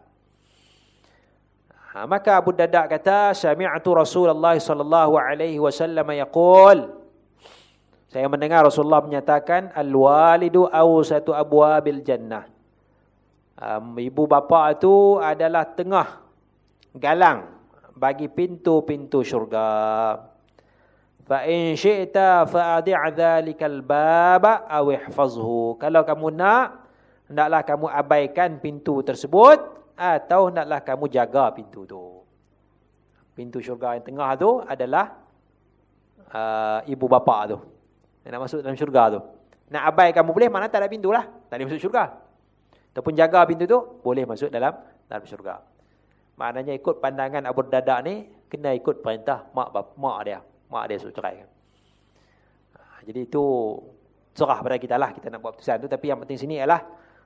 ha, maka Abu Darda kata sami'tu Rasulullah sallallahu alaihi wasallam yaqul. Saya mendengar Rasulullah menyatakan al-walidu awsatu abwabil jannah. Um, ibu bapa itu adalah tengah galang bagi pintu-pintu syurga. Fa in syi'ta fa'adi' dzalikal baba aw ihfazhu. Kalau kamu nak, hendaklah kamu abaikan pintu tersebut atau hendaklah kamu jaga pintu tu. Pintu syurga yang tengah tu adalah uh, ibu bapa tu. Nak masuk dalam syurga tu. Nak abai kamu boleh, mana tak ada pintu lah. Tak boleh masuk syurga. Ataupun jaga pintu tu, boleh masuk dalam dalam syurga. Maknanya ikut pandangan Abu Dadak ni, kena ikut perintah mak bap, mak dia. Mak dia suruh cerai. Ha, jadi itu serah pada kita lah kita nak buat putusan tu. Tapi yang penting sini ialah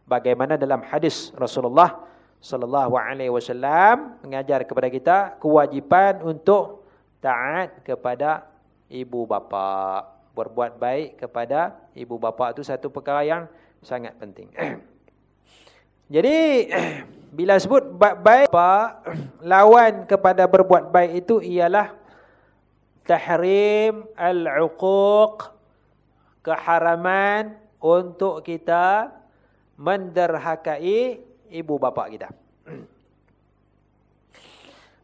bagaimana dalam hadis Rasulullah sallallahu alaihi wasallam mengajar kepada kita kewajipan untuk taat kepada ibu bapa berbuat baik kepada ibu bapa itu satu perkara yang sangat penting. Jadi bila sebut baik apa lawan kepada berbuat baik itu ialah tahrim al-uquq keharaman untuk kita menderhakai ibu bapa kita.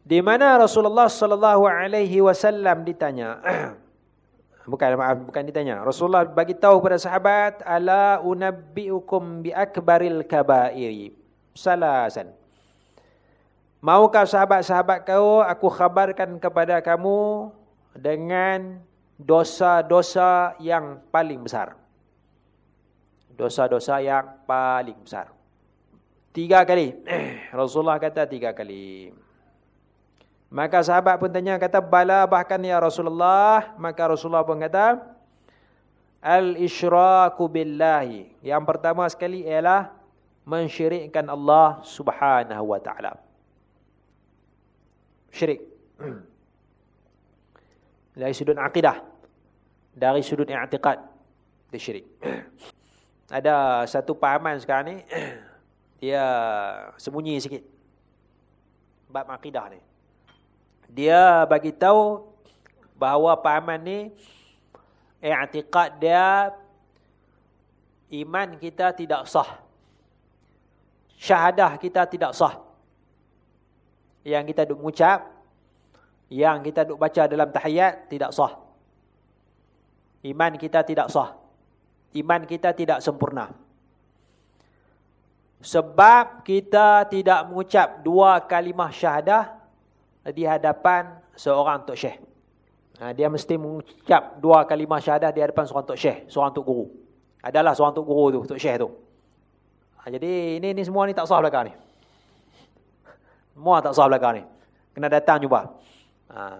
Di mana Rasulullah sallallahu alaihi wasallam ditanya Bukan maaf, bukan ditanya. Rasulullah bagi tahu kepada sahabat, ala unabbiukum bi akbaril kabairi. Salasan. Maukah sahabat-sahabat kau aku khabarkan kepada kamu dengan dosa-dosa yang paling besar. Dosa-dosa yang paling besar. Tiga kali. Rasulullah kata tiga kali. Maka sahabat pun tanya kata bala bahkan ya Rasulullah maka Rasulullah pun kata al isyraku billahi yang pertama sekali ialah mensyirikkan Allah Subhanahu wa taala. Syirik. Dari sudut akidah. Dari sudut i'tiqad. Dia syirik. Ada satu pahaman sekarang ni dia sembunyi sikit. Bab akidah ni dia bagi tahu bahawa pahaman ni i'tiqad dia iman kita tidak sah. Syahadah kita tidak sah. Yang kita duk mengucap, yang kita duk baca dalam tahiyat tidak sah. Iman kita tidak sah. Iman kita tidak sempurna. Sebab kita tidak mengucap dua kalimah syahadah di hadapan seorang tok syekh. Ha, dia mesti mengucap dua kalimah syahadah di hadapan seorang tok syekh, seorang tok guru. Adalah seorang tok guru tu, tok syekh tu. Ha, jadi ini ni semua ni tak sah belakang ni. Semua tak sah belakang ni. Kena datang jumpa. Ha.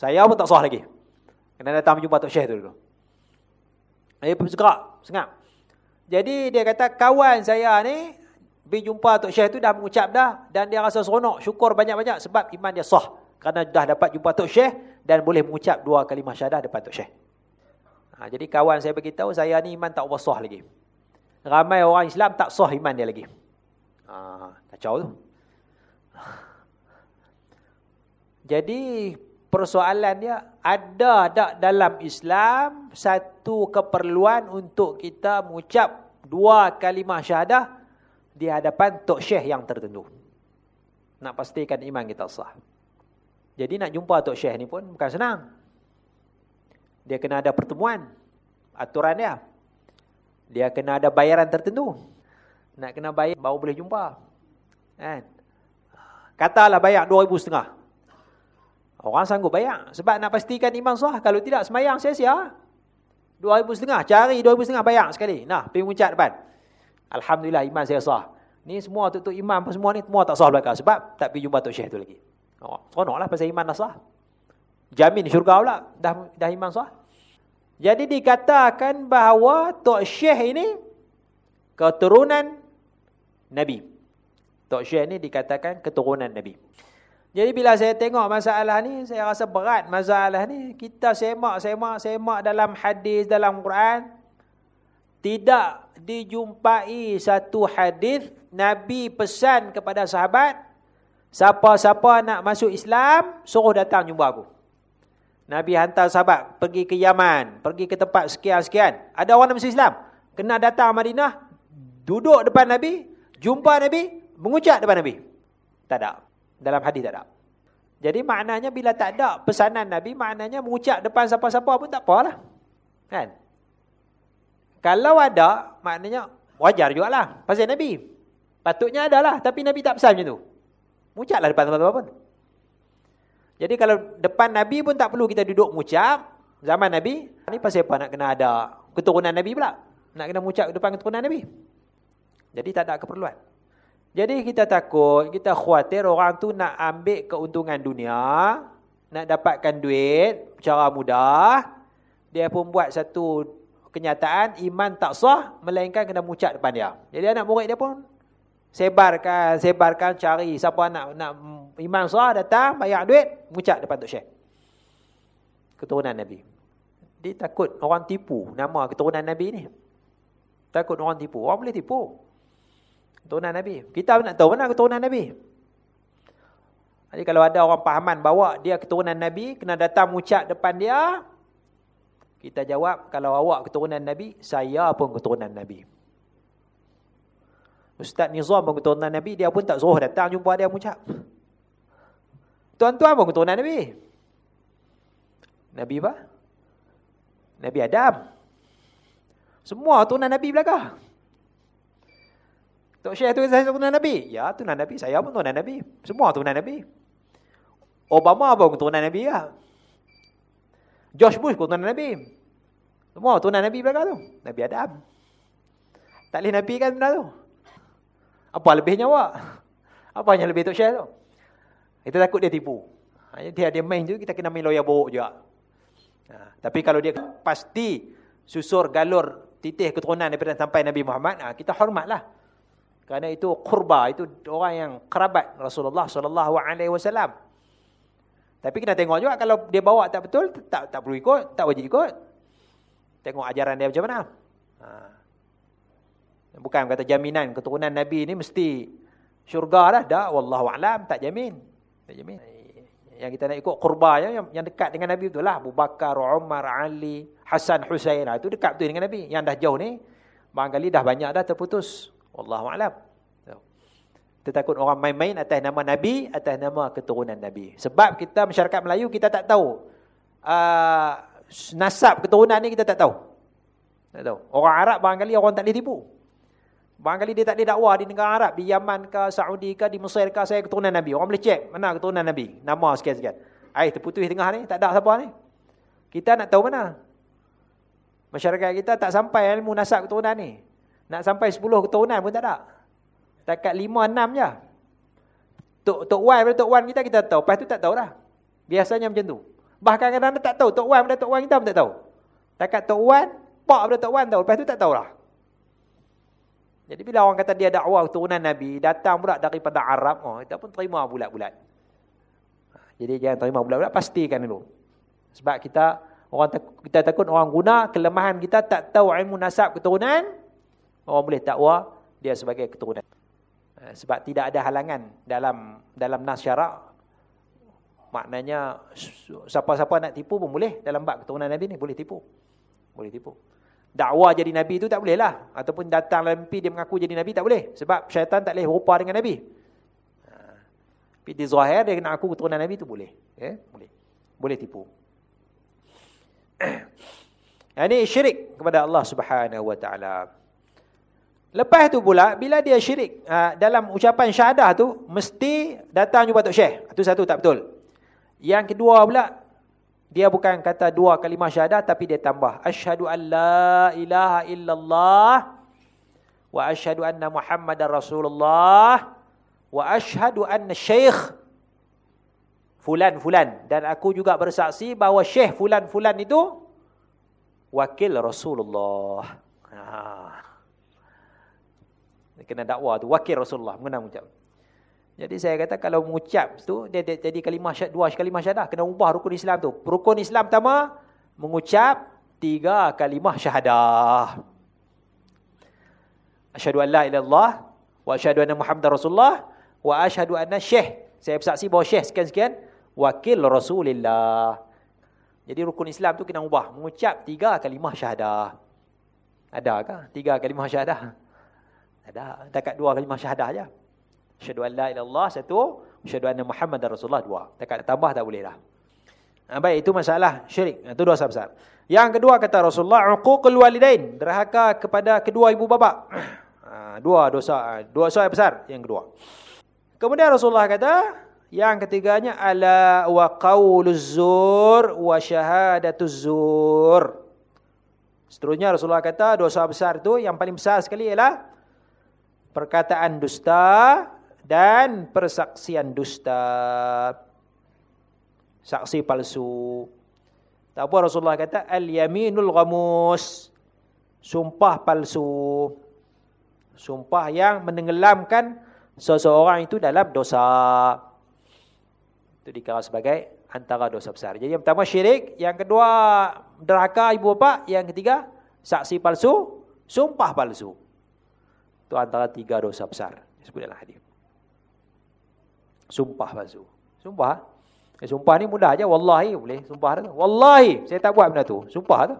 Saya pun tak sah lagi. Kena datang jumpa Tok Syekh tu dulu. Eh, segera, sengap. Jadi dia kata kawan saya ni pergi jumpa Tok Syekh tu dah mengucap dah dan dia rasa seronok, syukur banyak-banyak sebab iman dia sah. Kerana dah dapat jumpa Tok Syekh dan boleh mengucap dua kalimah syahadah depan Tok Syekh. Ha, jadi kawan saya beritahu saya ni iman tak sah lagi ramai orang Islam tak sah iman dia lagi. Ha, kacau tu. Jadi persoalan dia ada tak dalam Islam satu keperluan untuk kita mengucap dua kalimah syahadah di hadapan tok syekh yang tertentu. Nak pastikan iman kita sah. Jadi nak jumpa tok syekh ni pun bukan senang. Dia kena ada pertemuan aturan dia dia kena ada bayaran tertentu. Nak kena bayar baru boleh jumpa. Kan? Katalah bayar RM2,500. Orang sanggup bayar. Sebab nak pastikan iman sah. Kalau tidak semayang sia-sia. RM2,500. Cari RM2,500 bayar sekali. Nah, pergi muncak depan. Alhamdulillah iman saya sah. Ni semua tuk-tuk iman pun semua ni semua tak sah belakang. Sebab tak pergi jumpa Tok Syekh tu lagi. Oh, seronok lah pasal iman dah sah. Jamin syurga pula. Dah, dah iman sah. Jadi dikatakan bahawa Tok Syekh ini keturunan Nabi. Tok Syekh ini dikatakan keturunan Nabi. Jadi bila saya tengok masalah ni, saya rasa berat masalah ni. Kita semak, semak, semak dalam hadis, dalam Quran. Tidak dijumpai satu hadis Nabi pesan kepada sahabat. Siapa-siapa nak masuk Islam, suruh datang jumpa aku. Nabi hantar sahabat pergi ke Yaman, pergi ke tempat sekian-sekian. Ada orang masuk Islam, kena datang Madinah, duduk depan Nabi, jumpa Nabi, mengucap depan Nabi. Tak ada. Dalam hadis tak ada. Jadi maknanya bila tak ada pesanan Nabi, maknanya mengucap depan siapa-siapa pun tak apalah. Kan? Kalau ada, maknanya wajar juga lah. Pasal Nabi. Patutnya ada lah. Tapi Nabi tak pesan macam tu. Mengucaplah depan siapa-siapa pun. Jadi kalau depan Nabi pun tak perlu kita duduk mengucap. Zaman Nabi, ni pasal apa nak kena ada keturunan Nabi pula? Nak kena mengucap depan keturunan Nabi? Jadi tak ada keperluan. Jadi kita takut, kita khawatir orang tu nak ambil keuntungan dunia, nak dapatkan duit secara mudah, dia pun buat satu kenyataan iman tak sah melainkan kena mengucap depan dia. Jadi anak murid dia pun sebarkan, sebarkan cari. Siapa nak nak iman sah datang bayar duit mengucap depan tok syekh keturunan nabi. Dia takut orang tipu nama keturunan nabi ni. Takut orang tipu. Orang boleh tipu. Keturunan nabi. Kita nak tahu mana keturunan nabi. Jadi kalau ada orang pahaman bawa dia keturunan nabi kena datang mengucap depan dia kita jawab kalau awak keturunan nabi saya pun keturunan nabi Ustaz Nizam pun keturunan Nabi, dia pun tak suruh datang jumpa dia mengucap. Tuan-tuan pun keturunan Nabi. Nabi apa? Nabi Adam. Semua turunan Nabi belakang. Tok Syekh tu saya turunan Nabi. Ya, turunan Nabi. Saya pun turunan Nabi. Semua turunan Nabi. Obama pun turunan Nabi ya. George Bush turunan Nabi. Semua turunan Nabi belakang tu. Nabi Adam. Tak boleh Nabi kan benda tu. Apa lebihnya awak? Apa yang lebih Tok Syekh tu? Kita takut dia tipu. Ha, dia dia main tu kita kena main lawyer buruk juga. Ha, tapi kalau dia pasti susur galur titih keturunan daripada sampai Nabi Muhammad, ha, kita hormatlah. Kerana itu kurba, itu orang yang kerabat Rasulullah wasallam. Tapi kita tengok juga kalau dia bawa tak betul, tak tak perlu ikut, tak wajib ikut. Tengok ajaran dia macam mana. Ha. Bukan kata jaminan keturunan Nabi ni mesti syurga dah. Tak, wallahu alam tak jamin. Tak jamin. Yang kita nak ikut kurba yang, yang dekat dengan Nabi betul lah. Abu Bakar, Umar, Ali, Hasan, Husain. Itu dekat betul dengan Nabi. Yang dah jauh ni, barangkali dah banyak dah terputus. Wallahu a'lam. Kita takut orang main-main atas nama Nabi, atas nama keturunan Nabi. Sebab kita masyarakat Melayu, kita tak tahu. Uh, nasab keturunan ni kita tak tahu. Tak tahu. Orang Arab barangkali orang tak boleh tipu. Barangkali dia tak ada dakwah di negara Arab, di Yaman ke, Saudi ke, di Mesir ke, saya keturunan Nabi. Orang boleh cek mana keturunan Nabi. Nama sekian-sekian. Air terputus tengah ni, tak ada siapa ni. Kita nak tahu mana. Masyarakat kita tak sampai ilmu nasab keturunan ni. Nak sampai 10 keturunan pun tak ada. Takat 5 6 je. Tok tok Wan pada tok Wan kita kita tahu. Lepas tu tak tahu dah. Biasanya macam tu. Bahkan kadang-kadang tak tahu tok Wan pada tok Wan kita pun tak tahu. Takat tok Wan, pak pada tok Wan tahu. Lepas tu tak tahu lah. Jadi bila orang kata dia dakwah keturunan Nabi, datang pula daripada Arab, oh, kita pun terima bulat-bulat. Jadi jangan terima bulat-bulat, pastikan dulu. Sebab kita orang kita takut orang guna kelemahan kita tak tahu ilmu nasab keturunan, orang boleh dakwa dia sebagai keturunan. Eh, sebab tidak ada halangan dalam dalam nas syarak. Maknanya siapa-siapa nak tipu pun boleh dalam bab keturunan Nabi ni boleh tipu. Boleh tipu dakwah jadi nabi itu tak boleh lah. Ataupun datang mimpi dia mengaku jadi nabi tak boleh. Sebab syaitan tak boleh berupa dengan nabi. Ha. tapi di zahir dia kena aku keturunan nabi itu boleh. Ya boleh. Boleh tipu. Ini syirik kepada Allah Subhanahu wa taala. Lepas tu pula bila dia syirik ha, dalam ucapan syahadah tu mesti datang jumpa tok syekh. Itu satu tak betul. Yang kedua pula dia bukan kata dua kalimah syahadat tapi dia tambah asyhadu an la ilaha illallah wa asyhadu anna muhammadar rasulullah wa asyhadu anna syekh fulan fulan dan aku juga bersaksi bahawa syekh fulan fulan itu wakil Rasulullah. Ha. Kena dakwa tu wakil Rasulullah mengenang ucap. Jadi saya kata kalau mengucap tu dia, dia jadi kalimah syad, dua kalimah syahadah kena ubah rukun Islam tu. Rukun Islam pertama mengucap tiga kalimah syahadah. Asyhadu an la ilallah wa asyhadu anna Muhammadar Rasulullah wa asyhadu anna syekh. Saya bersaksi bahawa syekh sekian-sekian wakil Rasulillah. Jadi rukun Islam tu kena ubah mengucap tiga kalimah syahadah. Adakah tiga kalimah syahadah? Ada. Dekat dua kalimah syahadah aja. Asyhadu an la ilallah satu, asyhadu anna Muhammadar Rasulullah dua. Tak ada tambah tak boleh lah. Ha, baik, itu masalah syirik. Itu dosa besar. Yang kedua kata Rasulullah, uququl walidain, derhaka kepada kedua ibu bapa. Ha, dua dosa, dua dosa besar yang kedua. Kemudian Rasulullah kata, yang ketiganya ala wa qauluz zur wa syahadatuz zur. Seterusnya Rasulullah kata dosa besar itu yang paling besar sekali ialah perkataan dusta dan persaksian dusta. Saksi palsu. Tak apa Rasulullah kata al-yaminul ghamus. Sumpah palsu. Sumpah yang menenggelamkan seseorang itu dalam dosa. Itu dikira sebagai antara dosa besar. Jadi yang pertama syirik, yang kedua derhaka ibu bapa, yang ketiga saksi palsu, sumpah palsu. Itu antara tiga dosa besar. Disebut dalam hadis. Sumpah palsu. Sumpah. Eh, sumpah ni mudah aja. Wallahi boleh. Sumpah tu. Wallahi. Saya tak buat benda tu. Sumpah tu.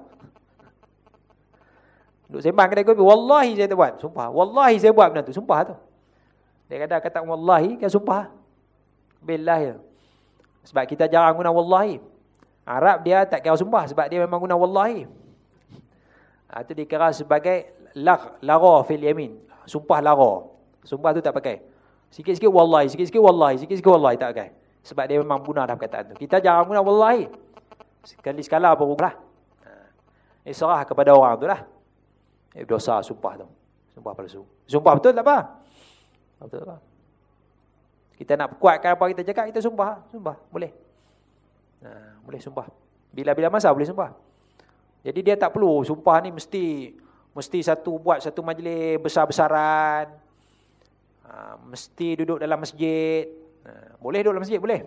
Duk sembang kedai kopi. Wallahi saya tak buat. Sumpah. Wallahi saya buat benda tu. Sumpah tu. Dia kata kata wallahi kan sumpah. Billahi. Sebab kita jarang guna wallahi. Arab dia tak kira sumpah sebab dia memang guna wallahi. Ha, itu dikira sebagai lar, lara fil yamin. Sumpah lara. Sumpah tu tak pakai. Sikit-sikit wallahi, sikit-sikit wallahi, sikit-sikit wallahi tak pakai. Sebab dia memang guna dalam perkataan tu. Kita jarang guna wallahi. Sekali sekala baru lah. Eh, serah kepada orang tu lah. Eh, dosa sumpah tu. Sumpah palsu. Sumpah betul tak apa? Betul apa? Kita nak kuatkan apa kita cakap, kita sumpah. Sumpah, boleh. Nah, boleh sumpah. Bila-bila masa boleh sumpah. Jadi dia tak perlu sumpah ni mesti mesti satu buat satu majlis besar-besaran. Ha, mesti duduk dalam masjid. Ha, boleh duduk dalam masjid, boleh.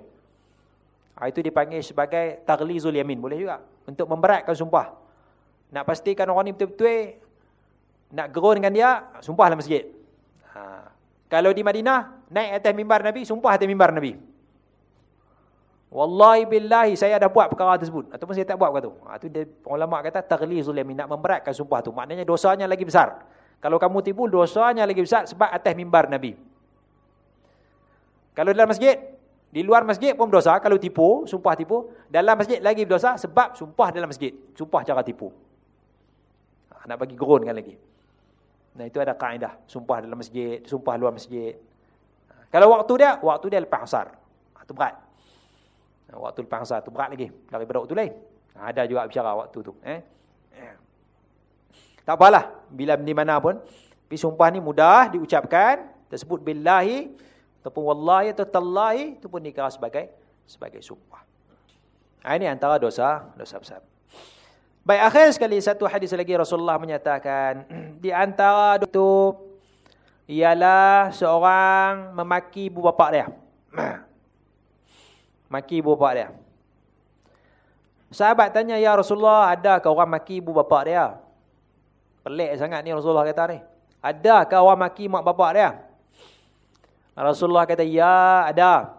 Ha, itu dipanggil sebagai taglizul yamin, boleh juga. Untuk memberatkan sumpah. Nak pastikan orang ni betul-betul nak gerun dengan dia, sumpah dalam masjid. Kalau di Madinah, naik atas mimbar Nabi, sumpah atas mimbar Nabi. Wallahi billahi saya ada buat perkara tersebut ataupun saya tak buat perkara tu. Ha tu dia ulama kata taglizul yamin nak memberatkan sumpah tu. Maknanya dosanya lagi besar. Kalau kamu tipu dosanya lagi besar sebab atas mimbar Nabi. Kalau dalam masjid, di luar masjid pun dosa kalau tipu, sumpah tipu. Dalam masjid lagi dosa sebab sumpah dalam masjid. Sumpah cara tipu. Ha, nak bagi gerunkan lagi. Nah itu ada kaedah. Sumpah dalam masjid, sumpah luar masjid. Ha, kalau waktu dia, waktu dia lepas asar. Itu berat. Ha, waktu lepas asar itu berat lagi daripada waktu lain. Ada juga bicara waktu tu. Eh? Tak apalah, bila di mana pun. Tapi sumpah ni mudah diucapkan, tersebut billahi ataupun wallahi atau tallahi itu pun dikira sebagai sebagai sumpah. Ha, ini antara dosa dosa besar. Baik akhir sekali satu hadis lagi Rasulullah menyatakan di antara itu ialah seorang memaki ibu bapa dia. Maki ibu bapa dia. Sahabat tanya, Ya Rasulullah, adakah orang maki ibu bapa dia? Pelik sangat ni Rasulullah kata ni. Adakah orang maki mak bapa dia? Rasulullah kata, Ya, ada.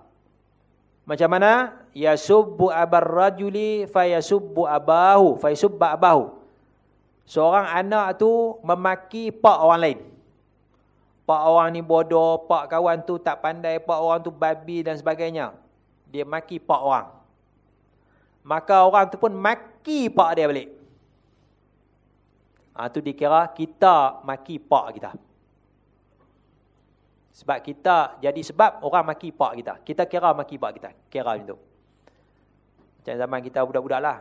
Macam mana? Ya subbu abar rajuli fayasubbu abahu. Fayasubba abahu. Seorang anak tu memaki pak orang lain. Pak orang ni bodoh, pak kawan tu tak pandai, pak orang tu babi dan sebagainya. Dia maki pak orang maka orang tu pun maki pak dia balik. Ah ha, tu dikira kita maki pak kita. Sebab kita jadi sebab orang maki pak kita. Kita kira maki pak kita. Kira macam tu. Macam zaman kita budak-budak lah.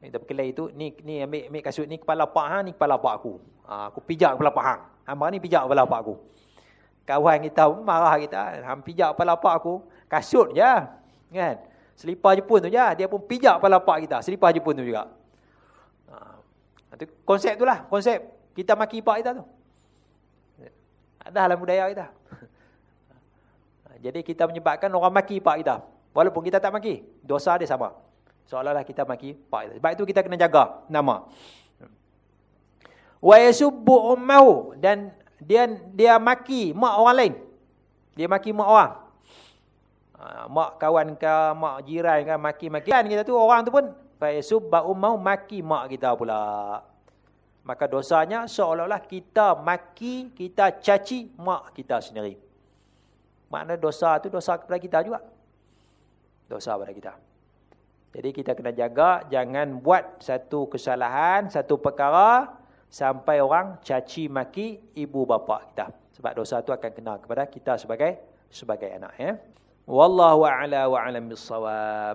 Kita berkelai itu, ni ni ambil, ambil kasut ni kepala pak hang, ni kepala pak aku. Ha, aku pijak kepala pak hang. Hamba ni pijak kepala pak aku. Kawan kita marah kita, hang pijak kepala pak aku, kasut je. Kan? Selipar Jepun tu je. Dia pun pijak kepala pak kita. Selipar Jepun tu juga. Itu konsep tu lah. Konsep kita maki pak kita tu. Ada dalam budaya kita. Jadi kita menyebabkan orang maki pak kita. Walaupun kita tak maki. Dosa dia sama. Seolah-olah kita maki pak kita. Sebab itu kita kena jaga nama. Wa yasubbu ummahu. Dan dia dia maki mak orang lain. Dia maki mak orang. Ha, mak kawan ke, mak jiran ke, maki-maki. Kan kita tu, orang tu pun, Faisub ba'umau maki mak kita pula. Maka dosanya seolah-olah kita maki, kita caci mak kita sendiri. Makna dosa tu dosa kepada kita juga. Dosa kepada kita. Jadi kita kena jaga, jangan buat satu kesalahan, satu perkara, sampai orang caci maki ibu bapa kita. Sebab dosa tu akan kena kepada kita sebagai sebagai anak. Ya. Wallahu a'la wa'alam bisawab.